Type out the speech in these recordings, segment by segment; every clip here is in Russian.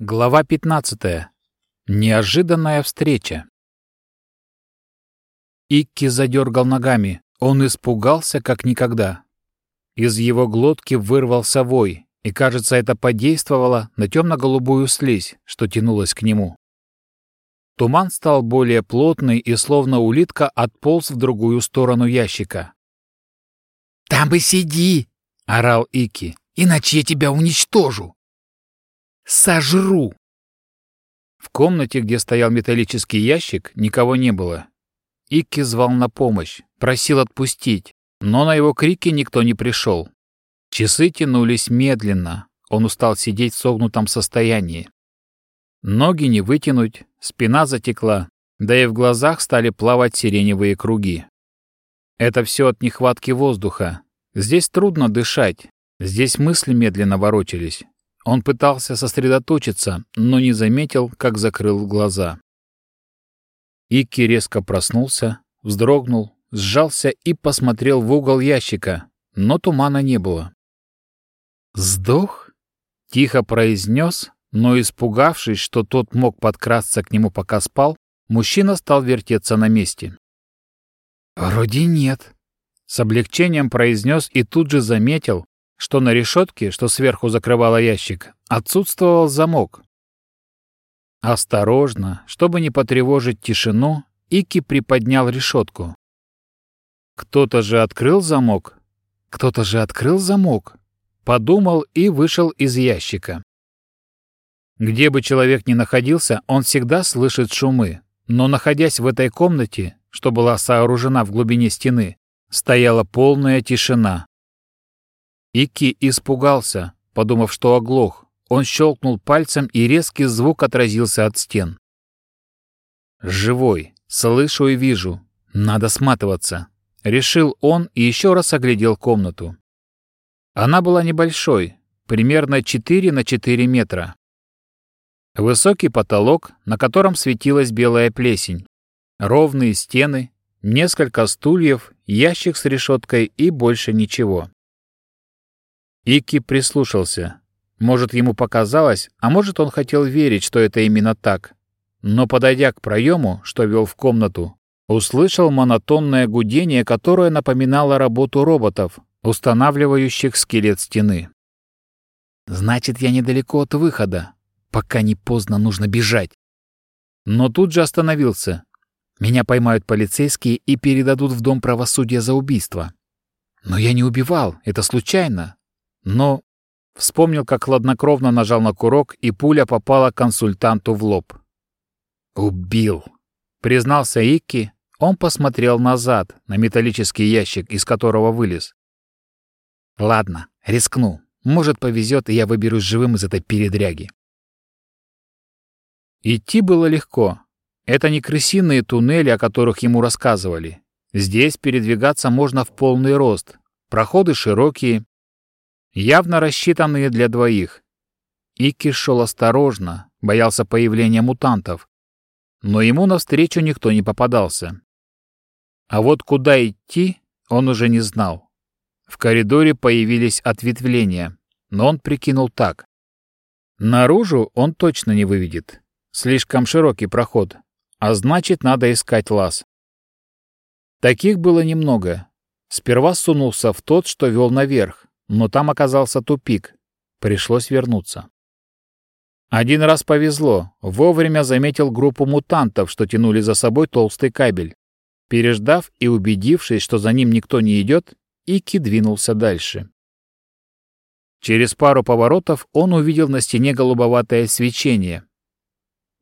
Глава 15. Неожиданная встреча. Икки задергал ногами. Он испугался, как никогда. Из его глотки вырвался вой, и, кажется, это подействовало на темно-голубую слизь, что тянулась к нему. Туман стал более плотный и, словно улитка, отполз в другую сторону ящика. «Там бы сиди!» — орал Ики. «Иначе я тебя уничтожу!» Сожру!» В комнате, где стоял металлический ящик, никого не было. Икки звал на помощь, просил отпустить, но на его крики никто не пришел. Часы тянулись медленно, он устал сидеть в согнутом состоянии. Ноги не вытянуть, спина затекла, да и в глазах стали плавать сиреневые круги. Это все от нехватки воздуха. Здесь трудно дышать, здесь мысли медленно ворочались, он пытался сосредоточиться, но не заметил, как закрыл глаза. Икки резко проснулся, вздрогнул, сжался и посмотрел в угол ящика, но тумана не было. «Сдох?» — тихо произнес, но, испугавшись, что тот мог подкрасться к нему, пока спал, мужчина стал вертеться на месте. «Вроде нет», — с облегчением произнес и тут же заметил, что на решетке, что сверху закрывала ящик, отсутствовал замок. Осторожно, чтобы не потревожить тишину, Ики приподнял решетку. Кто-то же открыл замок? Кто-то же открыл замок? Подумал и вышел из ящика. Где бы человек ни находился, он всегда слышит шумы, но находясь в этой комнате, что была сооружена в глубине стены, стояла полная тишина. Ики испугался, подумав, что оглох. Он щелкнул пальцем, и резкий звук отразился от стен. «Живой. Слышу и вижу. Надо сматываться», — решил он и еще раз оглядел комнату. Она была небольшой, примерно 4 на 4 метра. Высокий потолок, на котором светилась белая плесень. Ровные стены, несколько стульев, ящик с решеткой и больше ничего. Ики прислушался. Может, ему показалось, а может, он хотел верить, что это именно так. Но, подойдя к проему, что вел в комнату, услышал монотонное гудение, которое напоминало работу роботов, устанавливающих скелет стены. «Значит, я недалеко от выхода. Пока не поздно, нужно бежать». Но тут же остановился. Меня поймают полицейские и передадут в Дом правосудия за убийство. Но я не убивал, это случайно. Но вспомнил, как хладнокровно нажал на курок, и пуля попала консультанту в лоб. «Убил!» — признался Икки. Он посмотрел назад, на металлический ящик, из которого вылез. «Ладно, рискну. Может, повезет, и я выберусь живым из этой передряги». Идти было легко. Это не крысиные туннели, о которых ему рассказывали. Здесь передвигаться можно в полный рост. Проходы широкие, явно рассчитанные для двоих. Ики шел осторожно, боялся появления мутантов, но ему навстречу никто не попадался. А вот куда идти, он уже не знал. В коридоре появились ответвления, но он прикинул так. Наружу он точно не выведет. Слишком широкий проход, а значит, надо искать лаз. Таких было немного. Сперва сунулся в тот, что вел наверх, но там оказался тупик. Пришлось вернуться. Один раз повезло. Вовремя заметил группу мутантов, что тянули за собой толстый кабель. Переждав и убедившись, что за ним никто не идет, Ики двинулся дальше. Через пару поворотов он увидел на стене голубоватое свечение.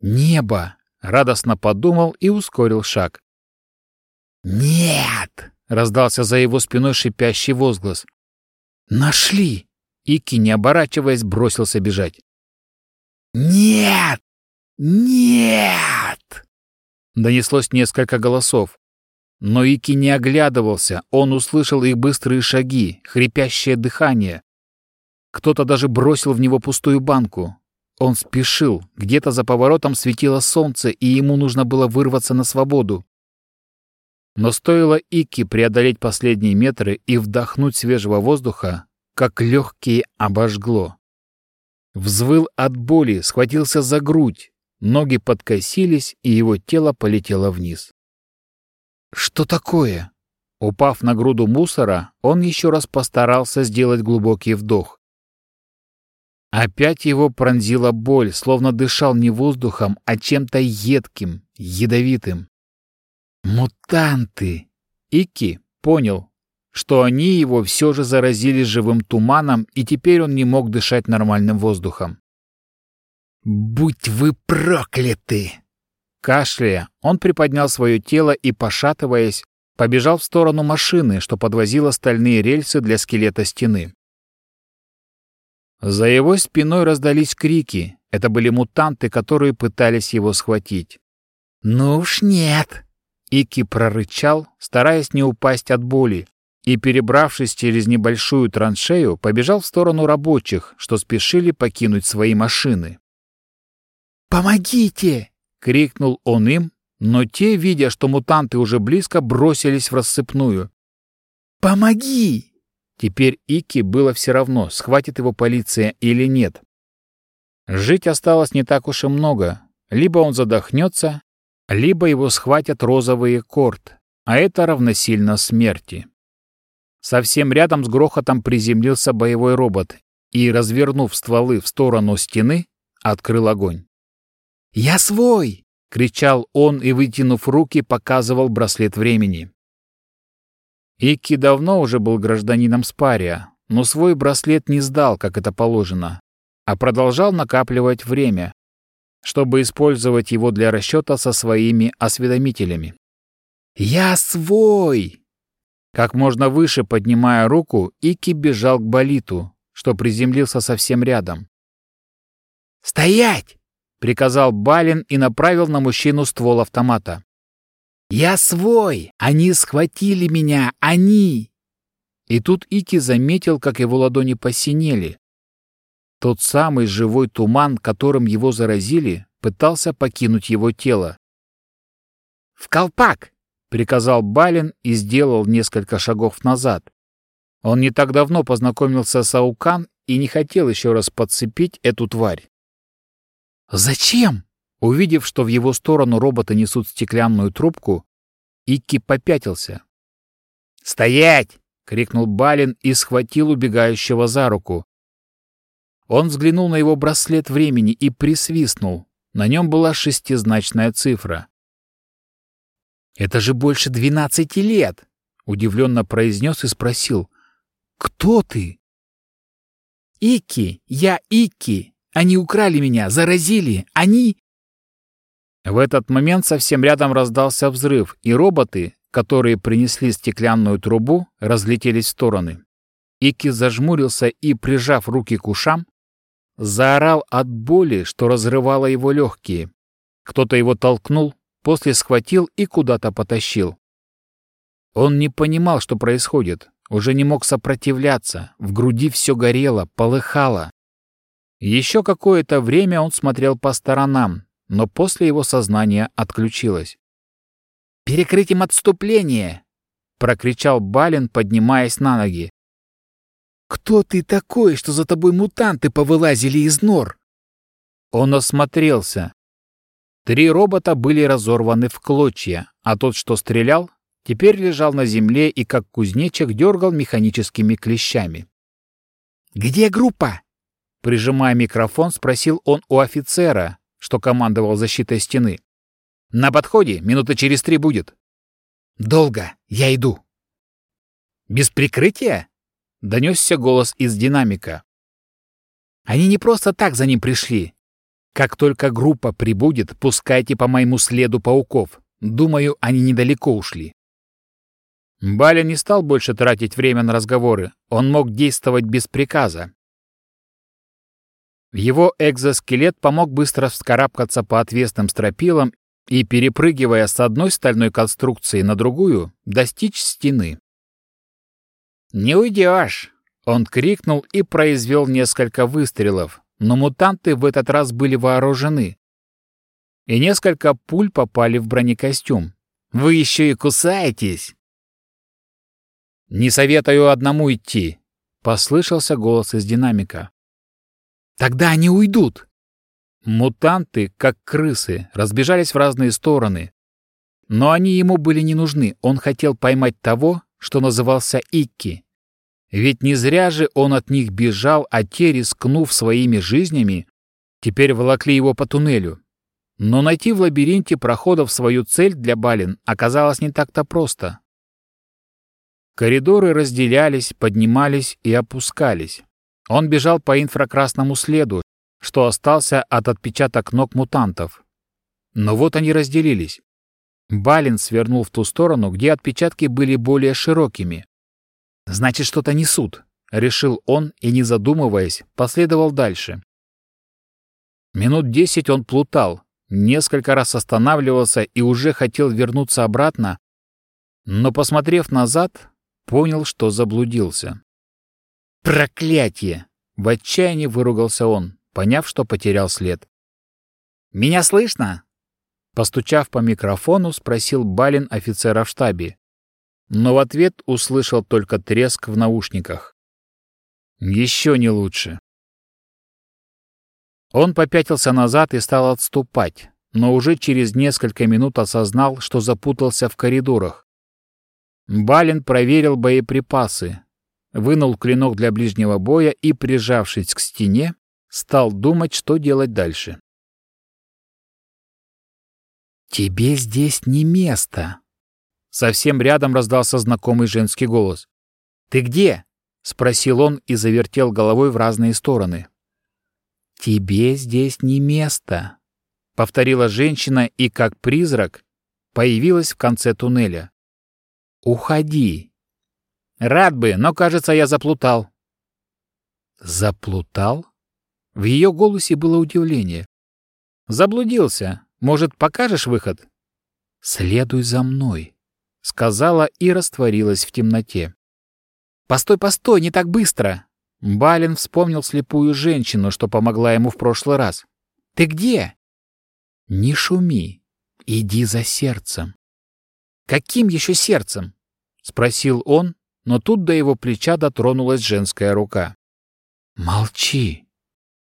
«Небо!» — радостно подумал и ускорил шаг. «Нет!» — раздался за его спиной шипящий возглас. «Нашли!» Ики, не оборачиваясь, бросился бежать. «Нет! Нет!» Донеслось несколько голосов. Но Ики не оглядывался, он услышал их быстрые шаги, хрипящее дыхание. Кто-то даже бросил в него пустую банку. Он спешил, где-то за поворотом светило солнце, и ему нужно было вырваться на свободу. Но стоило Ики преодолеть последние метры и вдохнуть свежего воздуха, как легкие обожгло. Взвыл от боли, схватился за грудь. Ноги подкосились, и его тело полетело вниз. «Что такое?» Упав на груду мусора, он еще раз постарался сделать глубокий вдох. Опять его пронзила боль, словно дышал не воздухом, а чем-то едким, ядовитым. «Мутанты!» Ики понял, что они его все же заразили живым туманом, и теперь он не мог дышать нормальным воздухом. «Будь вы прокляты!» Кашляя, он приподнял свое тело и, пошатываясь, побежал в сторону машины, что подвозила стальные рельсы для скелета стены. За его спиной раздались крики. Это были мутанты, которые пытались его схватить. «Ну уж нет!» Ики прорычал, стараясь не упасть от боли, и, перебравшись через небольшую траншею, побежал в сторону рабочих, что спешили покинуть свои машины. «Помогите!» — крикнул он им, но те, видя, что мутанты уже близко, бросились в рассыпную. «Помоги!» Теперь Ики было все равно, схватит его полиция или нет. Жить осталось не так уж и много. Либо он задохнется, либо его схватят розовые корт, а это равносильно смерти. Совсем рядом с грохотом приземлился боевой робот и, развернув стволы в сторону стены, открыл огонь. «Я свой!» — кричал он и, вытянув руки, показывал браслет времени. Икки давно уже был гражданином Спария, но свой браслет не сдал, как это положено, а продолжал накапливать время, чтобы использовать его для расчета со своими осведомителями. «Я свой!» Как можно выше поднимая руку, Ики бежал к болиту, что приземлился совсем рядом. «Стоять!» — приказал Балин и направил на мужчину ствол автомата. «Я свой! Они схватили меня! Они!» И тут Ики заметил, как его ладони посинели. Тот самый живой туман, которым его заразили, пытался покинуть его тело. «В колпак!» — приказал Балин и сделал несколько шагов назад. Он не так давно познакомился с Аукан и не хотел еще раз подцепить эту тварь. «Зачем?» Увидев, что в его сторону роботы несут стеклянную трубку, Икки попятился. «Стоять!» — крикнул Балин и схватил убегающего за руку. Он взглянул на его браслет времени и присвистнул. На нем была шестизначная цифра. «Это же больше двенадцати лет!» — удивленно произнес и спросил. «Кто ты?» «Икки! Я Икки! Они украли меня, заразили! Они...» В этот момент совсем рядом раздался взрыв, и роботы, которые принесли стеклянную трубу, разлетелись в стороны. Ики зажмурился и, прижав руки к ушам, заорал от боли, что разрывало его легкие. Кто-то его толкнул, после схватил и куда-то потащил. Он не понимал, что происходит, уже не мог сопротивляться, в груди все горело, полыхало. Еще какое-то время он смотрел по сторонам, но после его сознание отключилось. «Перекрыть им отступление!» — прокричал Балин, поднимаясь на ноги. «Кто ты такой, что за тобой мутанты повылазили из нор?» Он осмотрелся. Три робота были разорваны в клочья, а тот, что стрелял, теперь лежал на земле и, как кузнечик, дергал механическими клещами. «Где группа?» Прижимая микрофон, спросил он у офицера, что командовал защитой стены. «На подходе, минуты через три будет». «Долго, я иду». «Без прикрытия?» — донесся голос из динамика. «Они не просто так за ним пришли. Как только группа прибудет, пускайте по моему следу пауков. Думаю, они недалеко ушли». Баля не стал больше тратить время на разговоры. Он мог действовать без приказа, его экзоскелет помог быстро вскарабкаться по отвесным стропилам и, перепрыгивая с одной стальной конструкции на другую, достичь стены. «Не уйдешь!» — он крикнул и произвел несколько выстрелов, но мутанты в этот раз были вооружены. И несколько пуль попали в бронекостюм. «Вы еще и кусаетесь!» «Не советую одному идти», — послышался голос из динамика. Тогда они уйдут. Мутанты, как крысы, разбежались в разные стороны. Но они ему были не нужны. Он хотел поймать того, что назывался Икки. Ведь не зря же он от них бежал, а те, рискнув своими жизнями, теперь волокли его по туннелю. Но найти в лабиринте проходов свою цель для Балин оказалось не так-то просто. Коридоры разделялись, поднимались и опускались. Он бежал по инфракрасному следу, что остался от отпечаток ног мутантов. Но вот они разделились. Балин свернул в ту сторону, где отпечатки были более широкими. «Значит, что-то несут», — решил он и, не задумываясь, последовал дальше. Минут десять он плутал, несколько раз останавливался и уже хотел вернуться обратно, но, посмотрев назад, понял, что заблудился. «Проклятие!» — в отчаянии выругался он, поняв, что потерял след. «Меня слышно?» Постучав по микрофону, спросил Балин офицера в штабе. Но в ответ услышал только треск в наушниках. Еще не лучше. Он попятился назад и стал отступать, но уже через несколько минут осознал, что запутался в коридорах. Балин проверил боеприпасы, вынул клинок для ближнего боя и, прижавшись к стене, стал думать, что делать дальше. «Тебе здесь не место!» Совсем рядом раздался знакомый женский голос. «Ты где?» — спросил он и завертел головой в разные стороны. «Тебе здесь не место!» — повторила женщина и, как призрак, появилась в конце туннеля. «Уходи!» «Рад бы, но, кажется, я заплутал». «Заплутал?» В ее голосе было удивление. «Заблудился. Может, покажешь выход?» «Следуй за мной», — сказала и растворилась в темноте. «Постой, постой, не так быстро!» Балин вспомнил слепую женщину, что помогла ему в прошлый раз. «Ты где?» «Не шуми. Иди за сердцем». «Каким еще сердцем?» — спросил он, но тут до его плеча дотронулась женская рука. «Молчи!»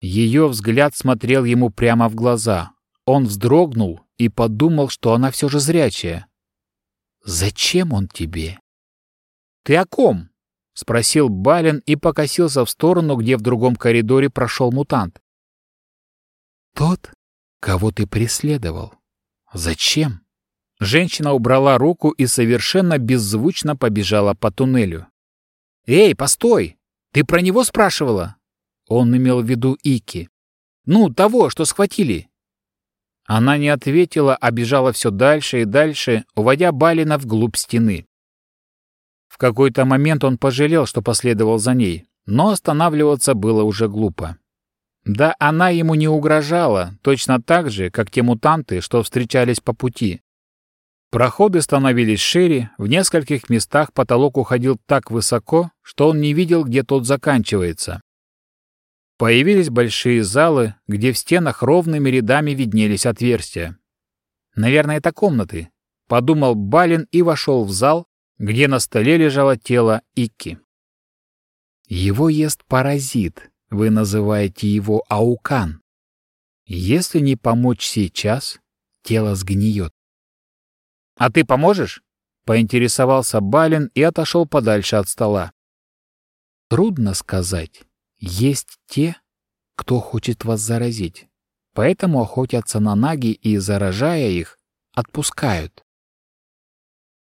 Ее взгляд смотрел ему прямо в глаза. Он вздрогнул и подумал, что она все же зрячая. «Зачем он тебе?» «Ты о ком?» — спросил Балин и покосился в сторону, где в другом коридоре прошел мутант. «Тот, кого ты преследовал. Зачем?» Женщина убрала руку и совершенно беззвучно побежала по туннелю. «Эй, постой! Ты про него спрашивала?» Он имел в виду Ики. «Ну, того, что схватили. Она не ответила, а бежала все дальше и дальше, уводя Балина вглубь стены. В какой-то момент он пожалел, что последовал за ней, но останавливаться было уже глупо. Да она ему не угрожала, точно так же, как те мутанты, что встречались по пути. Проходы становились шире, в нескольких местах потолок уходил так высоко, что он не видел, где тот заканчивается. Появились большие залы, где в стенах ровными рядами виднелись отверстия. «Наверное, это комнаты», — подумал Балин и вошел в зал, где на столе лежало тело Икки. «Его ест паразит, вы называете его аукан. Если не помочь сейчас, тело сгниет». «А ты поможешь?» — поинтересовался Балин и отошел подальше от стола. «Трудно сказать. Есть те, кто хочет вас заразить, поэтому охотятся на наги и, заражая их, отпускают.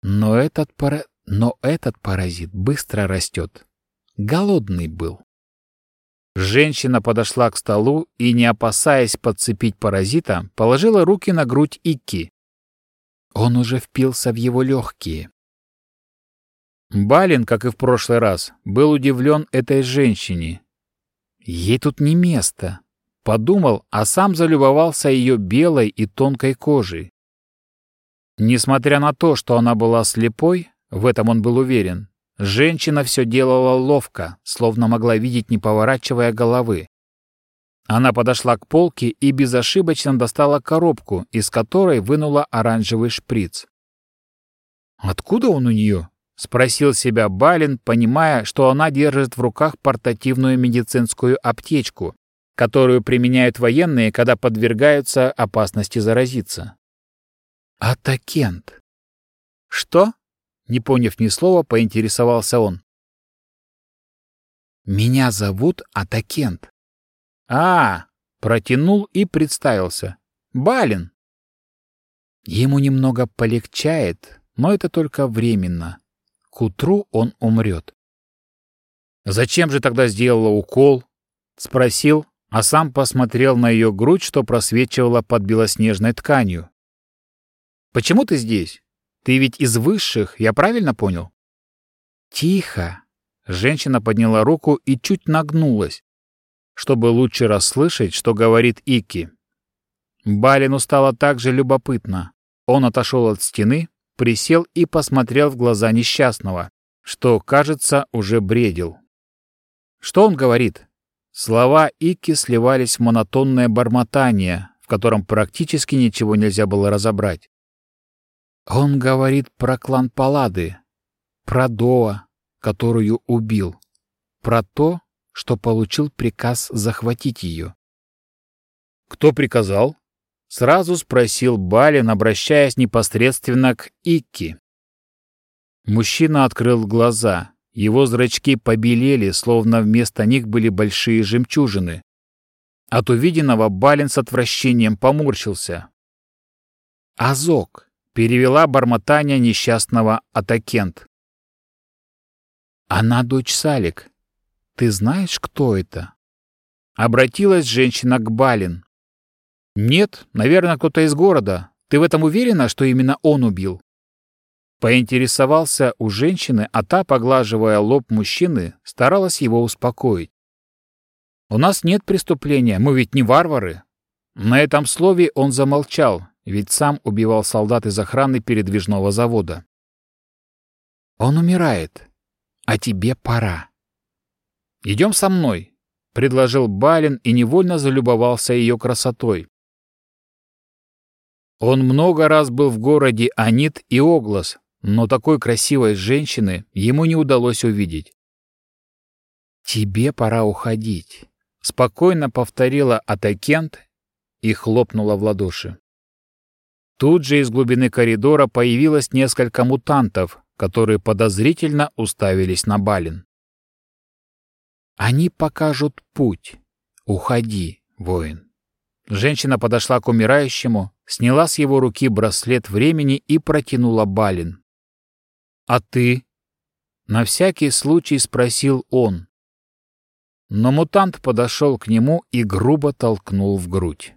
Но этот, пара... Но этот паразит быстро растет. Голодный был. Женщина подошла к столу и, не опасаясь подцепить паразита, положила руки на грудь Икки. Он уже впился в его легкие. Балин, как и в прошлый раз, был удивлен этой женщине, Ей тут не место. Подумал, а сам залюбовался ее белой и тонкой кожей. Несмотря на то, что она была слепой, в этом он был уверен, женщина все делала ловко, словно могла видеть, не поворачивая головы. Она подошла к полке и безошибочно достала коробку, из которой вынула оранжевый шприц. Откуда он у нее? — спросил себя Балин, понимая, что она держит в руках портативную медицинскую аптечку, которую применяют военные, когда подвергаются опасности заразиться. Атакент. Что? Не поняв ни слова, поинтересовался он. Меня зовут Атакент. А, протянул и представился. Балин. Ему немного полегчает, но это только временно. К утру он умрет. «Зачем же тогда сделала укол?» — спросил, а сам посмотрел на ее грудь, что просвечивала под белоснежной тканью. «Почему ты здесь? Ты ведь из высших, я правильно понял?» «Тихо!» Женщина подняла руку и чуть нагнулась, чтобы лучше расслышать, что говорит Ики. Балину стало так же любопытно. Он отошел от стены, присел и посмотрел в глаза несчастного, что, кажется, уже бредил. Что он говорит? Слова Ики сливались в монотонное бормотание, в котором практически ничего нельзя было разобрать. Он говорит про клан Палады, про Доа, которую убил, про то, что получил приказ захватить ее. «Кто приказал?» — сразу спросил Балин, обращаясь непосредственно к Икки. Мужчина открыл глаза. Его зрачки побелели, словно вместо них были большие жемчужины. От увиденного Балин с отвращением поморщился. «Азок», — перевела бормотание несчастного Атакент. «Она дочь Салик. Ты знаешь, кто это?» Обратилась женщина к Балин. «Нет, наверное, кто-то из города. Ты в этом уверена, что именно он убил?» Поинтересовался у женщины, а та, поглаживая лоб мужчины, старалась его успокоить. «У нас нет преступления, мы ведь не варвары». На этом слове он замолчал, ведь сам убивал солдат из охраны передвижного завода. «Он умирает, а тебе пора». «Идем со мной», — предложил Балин и невольно залюбовался ее красотой. Он много раз был в городе Анит и Оглас, но такой красивой женщины ему не удалось увидеть. «Тебе пора уходить», — спокойно повторила Атакент и хлопнула в ладоши. Тут же из глубины коридора появилось несколько мутантов, которые подозрительно уставились на Балин. «Они покажут путь. Уходи, воин». Женщина подошла к умирающему, сняла с его руки браслет времени и протянула Балин. «А ты?» — на всякий случай спросил он. Но мутант подошел к нему и грубо толкнул в грудь.